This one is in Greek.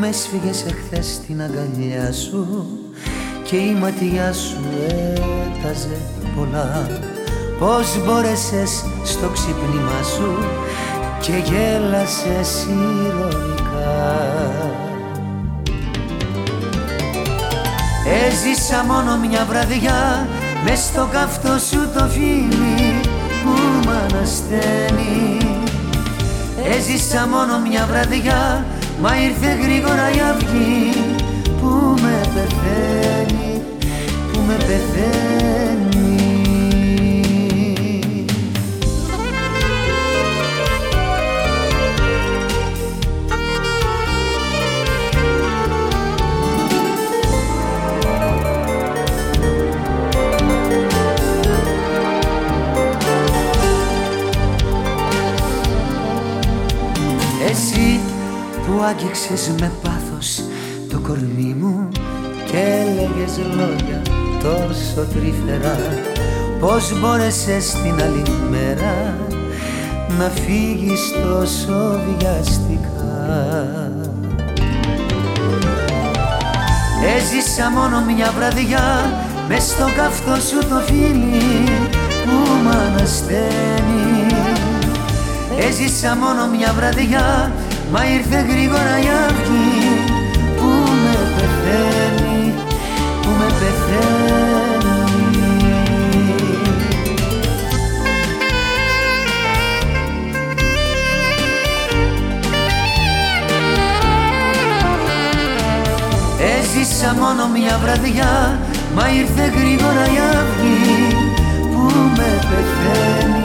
με σφίγες εχθές στην αγκαλιά σου και η ματιά σου έταζε πολλά. Πώς μπόρεσες στο ξύπνημα σου και γέλασες ηρωνικά. Έζησα μόνο μια βραδιά μες στο καυτό σου το φίλι Έζησα μόνο μια βραδιά Μα ήρθε γρήγορα η αυγή που με Εσύ που άγγιξες με πάθος το κορμί μου και έλεγες λόγια τόσο τρυφερά Πώς μπόρεσες την άλλη μέρα να φύγεις τόσο βιαστικά. Έζησα μόνο μια βραδιά μες στο καυτό σου το φίλι που μ' ανασταίνει Έζησα μόνο μια βραδιά Μα ήρθε γρήγορα η αυγή. Που με πεθαίνει Που με πεθαίνει. Έζησα μόνο μια βραδιά Μα ήρθε γρήγορα η αυγή. Που με πεθαίνει